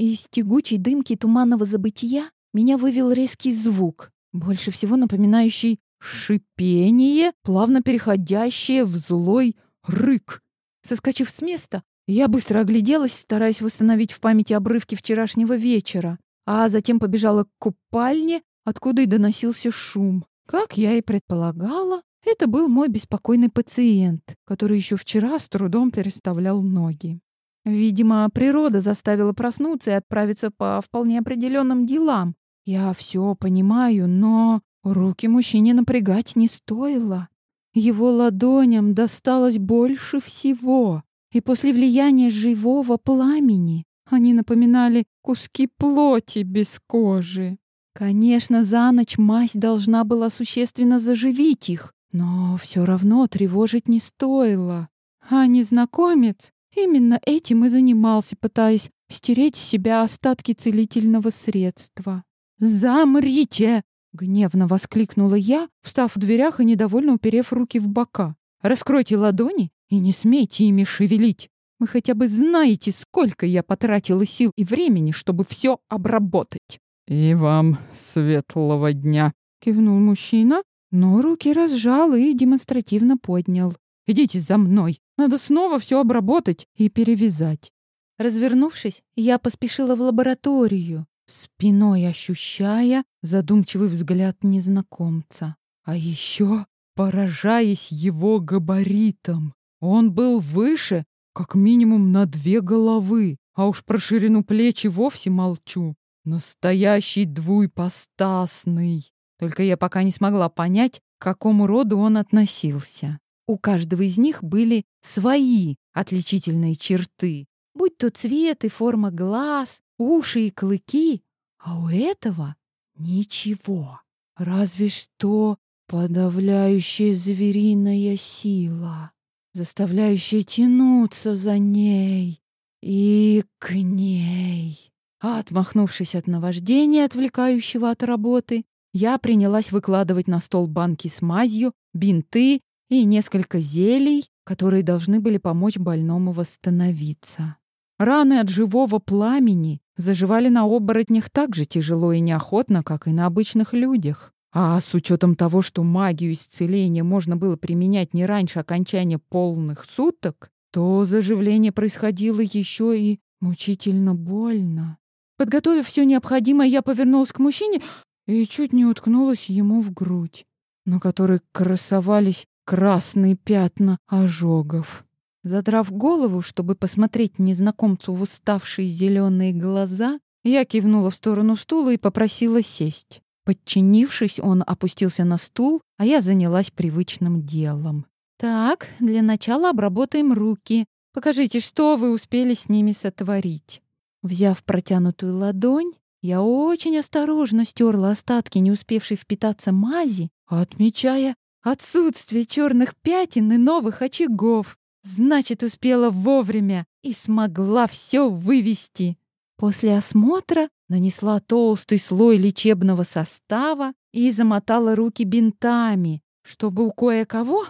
Из тягучей дымки туманного забытия меня вывел резкий звук, больше всего напоминающий шипение, плавно переходящее в злой рык. Соскочив с места, я быстро огляделась, стараясь восстановить в памяти обрывки вчерашнего вечера, а затем побежала к купальне, откуда и доносился шум. Как я и предполагала, это был мой беспокойный пациент, который еще вчера с трудом переставлял ноги. Видимо, природа заставила проснуться и отправиться по вполне определенным делам. Я все понимаю, но руки мужчине напрягать не стоило. Его ладоням досталось больше всего, и после влияния живого пламени они напоминали куски плоти без кожи. Конечно, за ночь мазь должна была существенно заживить их, но все равно тревожить не стоило. А незнакомец Именно этим и занимался, пытаясь стереть с себя остатки целительного средства. «Замрите!» — гневно воскликнула я, встав в дверях и недовольно уперев руки в бока. «Раскройте ладони и не смейте ими шевелить. Вы хотя бы знаете, сколько я потратила сил и времени, чтобы все обработать». «И вам светлого дня!» — кивнул мужчина, но руки разжал и демонстративно поднял. «Идите за мной!» Надо снова все обработать и перевязать. Развернувшись, я поспешила в лабораторию, спиной ощущая задумчивый взгляд незнакомца. А еще поражаясь его габаритам. Он был выше, как минимум на две головы, а уж про ширину плеч и вовсе молчу. Настоящий двуйпостасный. Только я пока не смогла понять, к какому роду он относился. У каждого из них были свои отличительные черты, будь то цвет и форма глаз, уши и клыки, а у этого ничего, разве что подавляющая звериная сила, заставляющая тянуться за ней и к ней. Отмахнувшись от наваждения, отвлекающего от работы, я принялась выкладывать на стол банки с мазью, бинты и несколько зелий, которые должны были помочь больному восстановиться. Раны от живого пламени заживали на оборотнях так же тяжело и неохотно, как и на обычных людях. А с учетом того, что магию исцеления можно было применять не раньше окончания полных суток, то заживление происходило еще и мучительно больно. Подготовив все необходимое, я повернулась к мужчине и чуть не уткнулась ему в грудь, на которой красовались красные пятна ожогов. Задрав голову, чтобы посмотреть незнакомцу в уставшие зеленые глаза, я кивнула в сторону стула и попросила сесть. Подчинившись, он опустился на стул, а я занялась привычным делом. «Так, для начала обработаем руки. Покажите, что вы успели с ними сотворить». Взяв протянутую ладонь, я очень осторожно стерла остатки не успевшей впитаться мази, отмечая Отсутствие черных пятен и новых очагов. Значит, успела вовремя и смогла все вывести. После осмотра нанесла толстый слой лечебного состава и замотала руки бинтами, чтобы у кое-кого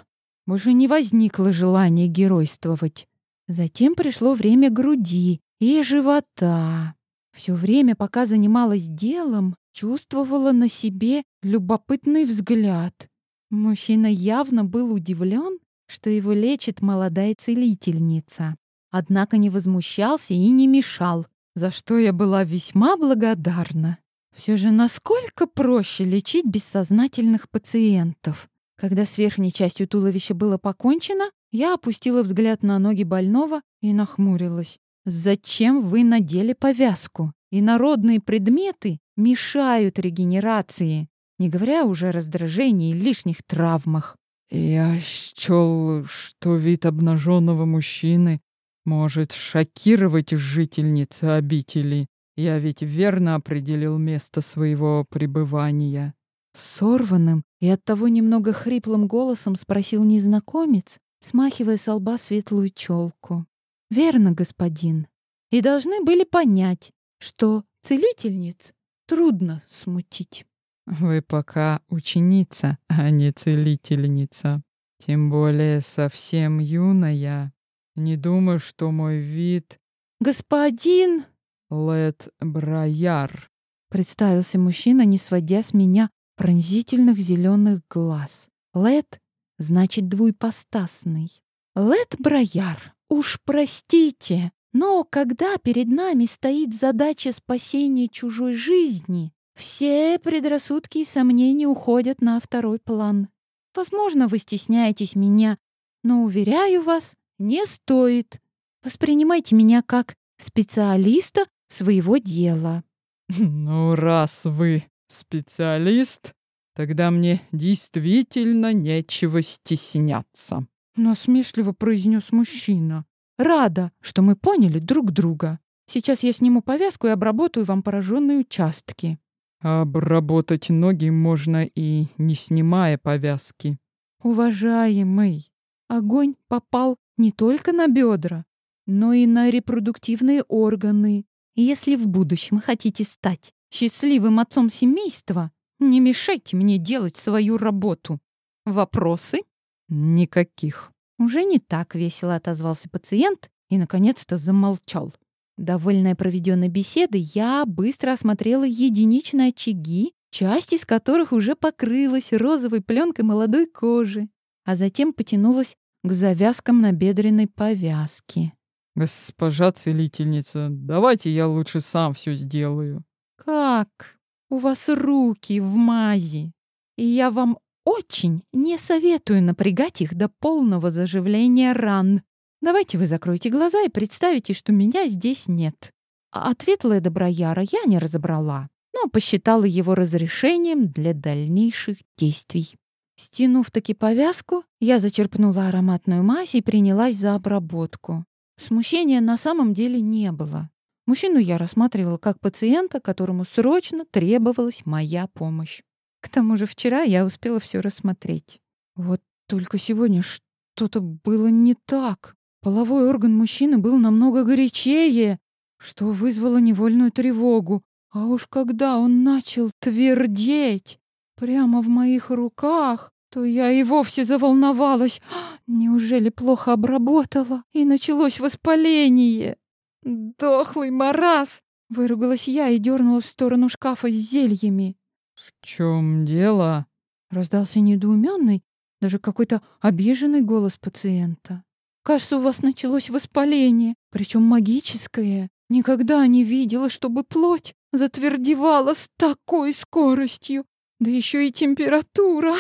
больше не возникло желания геройствовать. Затем пришло время груди и живота. Все время, пока занималась делом, чувствовала на себе любопытный взгляд. Мужчина явно был удивлен, что его лечит молодая целительница. Однако не возмущался и не мешал, за что я была весьма благодарна. Все же насколько проще лечить бессознательных пациентов. Когда с верхней частью туловища было покончено, я опустила взгляд на ноги больного и нахмурилась. «Зачем вы надели повязку? Инородные предметы мешают регенерации не говоря уже о раздражении и лишних травмах. «Я счел, что вид обнаженного мужчины может шокировать жительницы обители. Я ведь верно определил место своего пребывания». Сорванным и оттого немного хриплым голосом спросил незнакомец, смахивая с лба светлую челку. «Верно, господин. И должны были понять, что целительниц трудно смутить». Вы пока ученица, а не целительница. Тем более совсем юная. Не думаю, что мой вид... Господин... Лед Брояр. Представился мужчина, не сводя с меня пронзительных зеленых глаз. Лед значит двуепостасный. Лед Брояр, уж простите, но когда перед нами стоит задача спасения чужой жизни, все предрассудки и сомнения уходят на второй план. Возможно, вы стесняетесь меня, но, уверяю вас, не стоит. Воспринимайте меня как специалиста своего дела. Ну, раз вы специалист, тогда мне действительно нечего стесняться. Насмешливо произнес мужчина. Рада, что мы поняли друг друга. Сейчас я сниму повязку и обработаю вам пораженные участки. Обработать ноги можно и не снимая повязки. Уважаемый, огонь попал не только на бедра, но и на репродуктивные органы. Если в будущем хотите стать счастливым отцом семейства, не мешайте мне делать свою работу. Вопросы? Никаких. Уже не так весело отозвался пациент и, наконец-то, замолчал. Довольная проведенной беседой, я быстро осмотрела единичные очаги, часть из которых уже покрылась розовой пленкой молодой кожи, а затем потянулась к завязкам на бедренной повязке. «Госпожа целительница, давайте я лучше сам все сделаю». «Как? У вас руки в мази, и я вам очень не советую напрягать их до полного заживления ран. Давайте вы закроете глаза и представите, что меня здесь нет. А ответ Леда Брояра я не разобрала, но посчитала его разрешением для дальнейших действий. Стянув таки повязку, я зачерпнула ароматную мазь и принялась за обработку. Смущения на самом деле не было. Мужчину я рассматривала как пациента, которому срочно требовалась моя помощь. К тому же вчера я успела все рассмотреть. Вот только сегодня что-то было не так. Половой орган мужчины был намного горячее, что вызвало невольную тревогу. А уж когда он начал твердеть прямо в моих руках, то я и вовсе заволновалась. Неужели плохо обработала? И началось воспаление. «Дохлый маразм!» — выругалась я и дернулась в сторону шкафа с зельями. «В чем дело?» — раздался недоуменный, даже какой-то обиженный голос пациента. Кажется, у вас началось воспаление, причем магическое. Никогда не видела, чтобы плоть затвердевала с такой скоростью. Да еще и температура.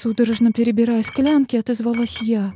Судорожно перебирая склянки, отозвалась я.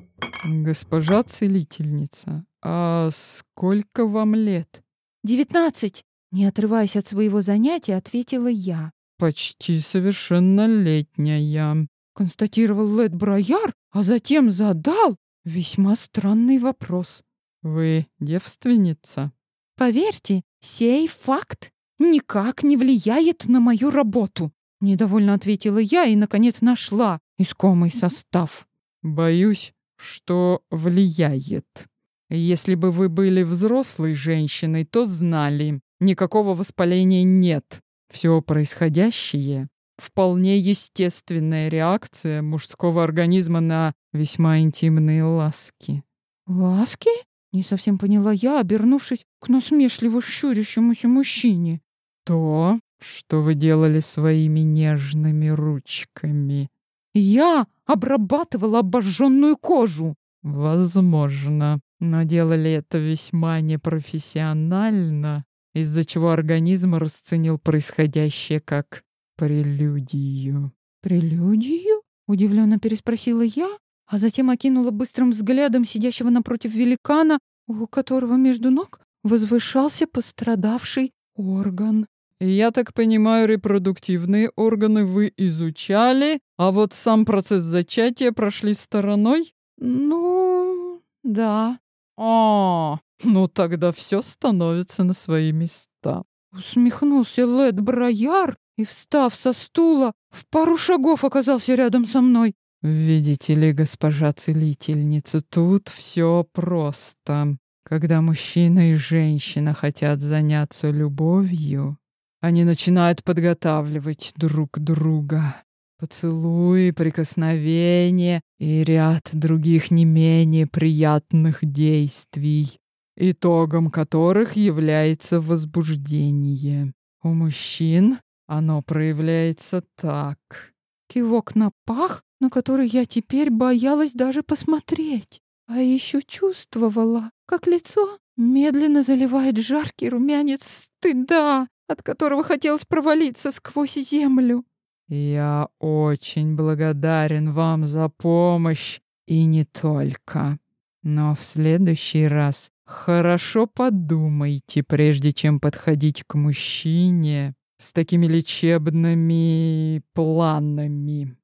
Госпожа целительница, а сколько вам лет? Девятнадцать. Не отрываясь от своего занятия, ответила я. Почти совершеннолетняя. Констатировал Лед Брояр, а затем задал Весьма странный вопрос. Вы девственница? Поверьте, сей факт никак не влияет на мою работу. Недовольно ответила я и, наконец, нашла искомый состав. Боюсь, что влияет. Если бы вы были взрослой женщиной, то знали, никакого воспаления нет. Все происходящее вполне естественная реакция мужского организма на весьма интимные ласки. «Ласки?» — не совсем поняла я, обернувшись к насмешливо щурящемуся мужчине. «То, что вы делали своими нежными ручками». «Я обрабатывала обожженную кожу!» «Возможно, но делали это весьма непрофессионально, из-за чего организм расценил происходящее как прелюдию». «Прелюдию?» — удивленно переспросила я, а затем окинула быстрым взглядом сидящего напротив великана, у которого между ног возвышался пострадавший орган. «Я так понимаю, репродуктивные органы вы изучали, а вот сам процесс зачатия прошли стороной?» «Ну, да». «А, ну тогда все становится на свои места». Усмехнулся Лед Брояр и, встав со стула, в пару шагов оказался рядом со мной. «Видите ли, госпожа целительница, тут все просто. Когда мужчина и женщина хотят заняться любовью, они начинают подготавливать друг друга. Поцелуи, прикосновения и ряд других не менее приятных действий. итогом которых является возбуждение. У мужчин оно проявляется так. Кивок на пах, на который я теперь боялась даже посмотреть. А еще чувствовала, как лицо медленно заливает жаркий румянец стыда, от которого хотелось провалиться сквозь землю. «Я очень благодарен вам за помощь, и не только. Но в следующий раз хорошо подумайте, прежде чем подходить к мужчине с такими лечебными планами».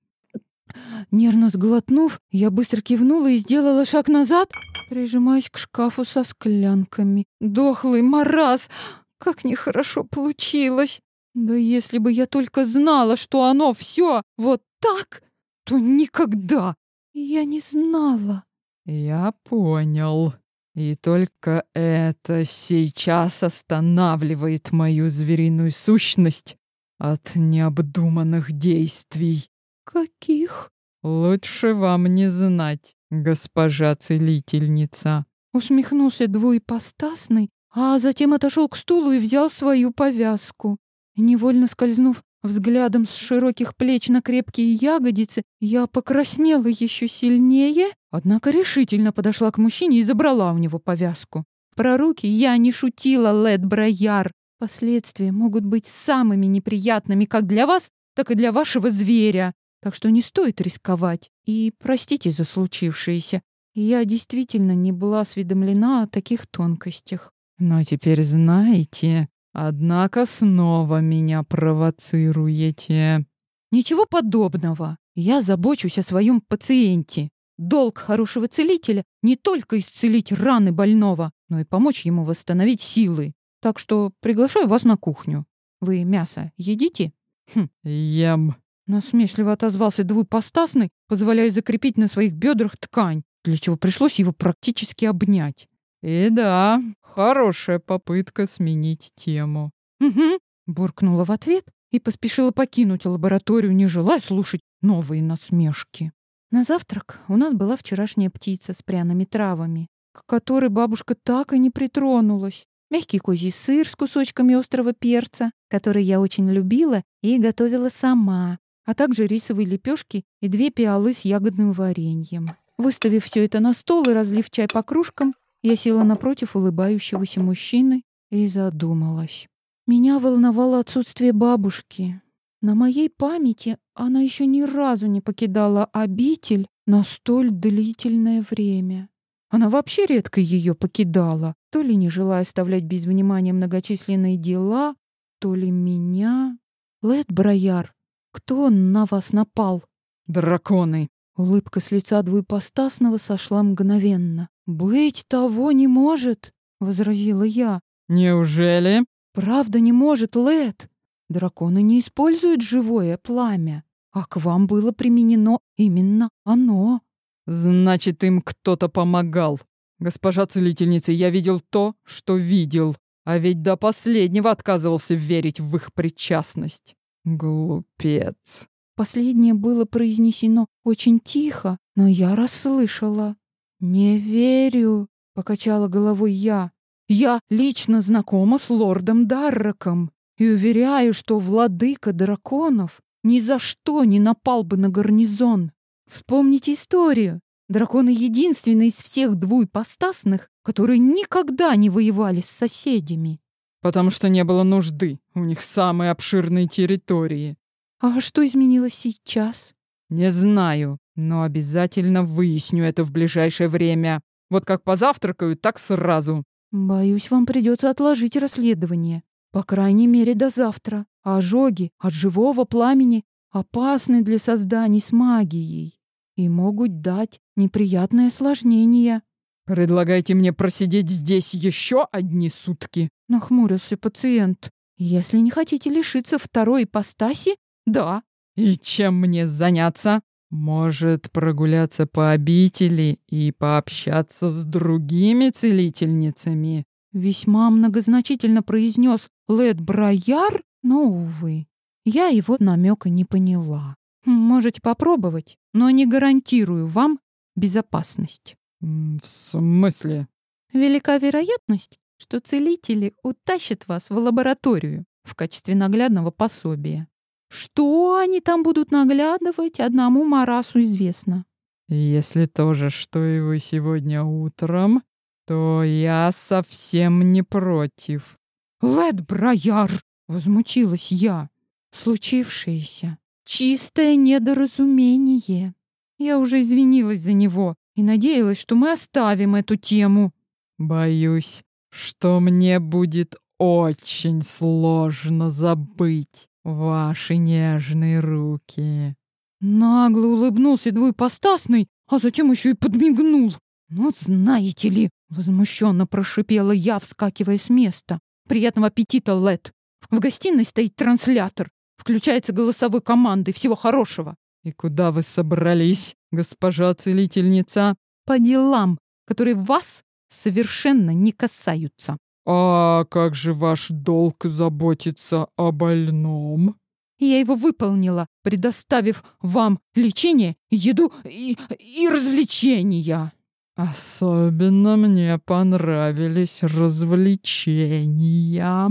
Нервно сглотнув, я быстро кивнула и сделала шаг назад, прижимаясь к шкафу со склянками. Дохлый маразм! Как нехорошо получилось! Да если бы я только знала, что оно все вот так, то никогда! Я не знала. Я понял. И только это сейчас останавливает мою звериную сущность от необдуманных действий. Каких? Лучше вам не знать, госпожа целительница. Усмехнулся двуепостасный, а затем отошел к стулу и взял свою повязку. Невольно скользнув взглядом с широких плеч на крепкие ягодицы, я покраснела еще сильнее, однако решительно подошла к мужчине и забрала у него повязку. Про руки я не шутила, Лед Брояр. Последствия могут быть самыми неприятными как для вас, так и для вашего зверя. Так что не стоит рисковать. И простите за случившееся. Я действительно не была осведомлена о таких тонкостях. Но теперь знаете, однако снова меня провоцируете. Ничего подобного. Я забочусь о своем пациенте. Долг хорошего целителя не только исцелить раны больного, но и помочь ему восстановить силы. Так что приглашаю вас на кухню. Вы мясо едите? Хм, ем. Насмешливо отозвался двупостасный, позволяя закрепить на своих бедрах ткань, для чего пришлось его практически обнять. И да, хорошая попытка сменить тему. Угу, буркнула в ответ и поспешила покинуть лабораторию, не желая слушать новые насмешки. На завтрак у нас была вчерашняя птица с пряными травами, к которой бабушка так и не притронулась. Мягкий козий сыр с кусочками острого перца, который я очень любила и готовила сама, а также рисовые лепешки и две пиалы с ягодным вареньем. Выставив все это на стол и разлив чай по кружкам, я села напротив улыбающегося мужчины и задумалась. Меня волновало отсутствие бабушки. На моей памяти она еще ни разу не покидала обитель на столь длительное время. Она вообще редко ее покидала, то ли не желая оставлять без внимания многочисленные дела, то ли меня. Лед Брояр, кто на вас напал? Драконы. Улыбка с лица двуепостасного сошла мгновенно. «Быть того не может», — возразила я. «Неужели?» «Правда не может, Лед. Драконы не используют живое пламя, а к вам было применено именно оно». «Значит, им кто-то помогал. Госпожа целительница, я видел то, что видел, а ведь до последнего отказывался верить в их причастность. Глупец». Последнее было произнесено очень тихо, но я расслышала. «Не верю», — покачала головой я. «Я лично знакома с лордом Дарраком и уверяю, что владыка драконов ни за что не напал бы на гарнизон. Вспомните историю. Драконы единственные из всех двуепостасных, которые никогда не воевали с соседями. Потому что не было нужды. У них самые обширные территории. А что изменилось сейчас? Не знаю. Но обязательно выясню это в ближайшее время. Вот как позавтракаю, так сразу. Боюсь, вам придется отложить расследование. По крайней мере, до завтра. Ожоги от живого пламени опасны для созданий с магией и могут дать неприятные осложнения. «Предлагайте мне просидеть здесь еще одни сутки?» — нахмурился пациент. «Если не хотите лишиться второй ипостаси, да». «И чем мне заняться?» Может, прогуляться по обители и пообщаться с другими целительницами? Весьма многозначительно произнес Лед Брояр, но, увы, я его намека не поняла. Можете попробовать, но не гарантирую вам безопасность. В смысле? велика вероятность, что целители утащат вас в лабораторию в качестве наглядного пособия. Что они там будут наглядывать, одному Марасу известно. Если то же, что и вы сегодня утром, то я совсем не против. Лед Брояр! Возмутилась я. Случившееся — чистое недоразумение. Я уже извинилась за него и надеялась, что мы оставим эту тему. Боюсь, что мне будет очень сложно забыть ваши нежные руки. Нагло улыбнулся двуепостасный, а затем еще и подмигнул. «Ну, знаете ли!» — возмущенно прошипела я, вскакивая с места. «Приятного аппетита, Лед! В гостиной стоит транслятор. Включается голосовой командой. Всего хорошего!» «И куда вы собрались, госпожа целительница?» «По делам, которые вас совершенно не касаются». «А как же ваш долг заботиться о больном?» Я его выполнила, предоставив вам лечение, еду и, и развлечения. Особенно мне понравились развлечения.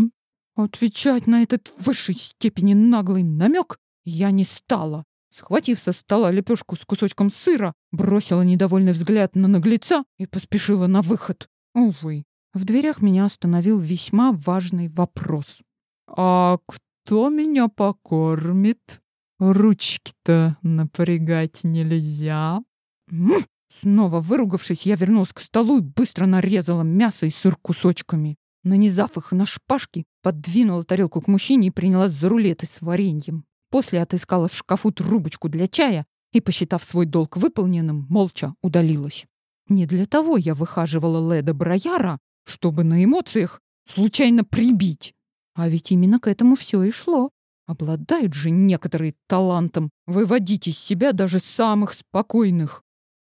Отвечать на этот в высшей степени наглый намек я не стала. Схватив со стола лепешку с кусочком сыра, бросила недовольный взгляд на наглеца и поспешила на выход. Увы, в дверях меня остановил весьма важный вопрос. «А кто меня покормит? Ручки-то напрягать нельзя». Снова выругавшись, я вернулась к столу и быстро нарезала мясо и сыр кусочками. Нанизав их на шпажки, подвинула тарелку к мужчине и принялась за рулеты с вареньем. После отыскала в шкафу трубочку для чая и, посчитав свой долг выполненным, молча удалилась. Не для того я выхаживала Леда Брояра, чтобы на эмоциях случайно прибить. А ведь именно к этому все и шло. Обладают же некоторые талантом выводить из себя даже самых спокойных.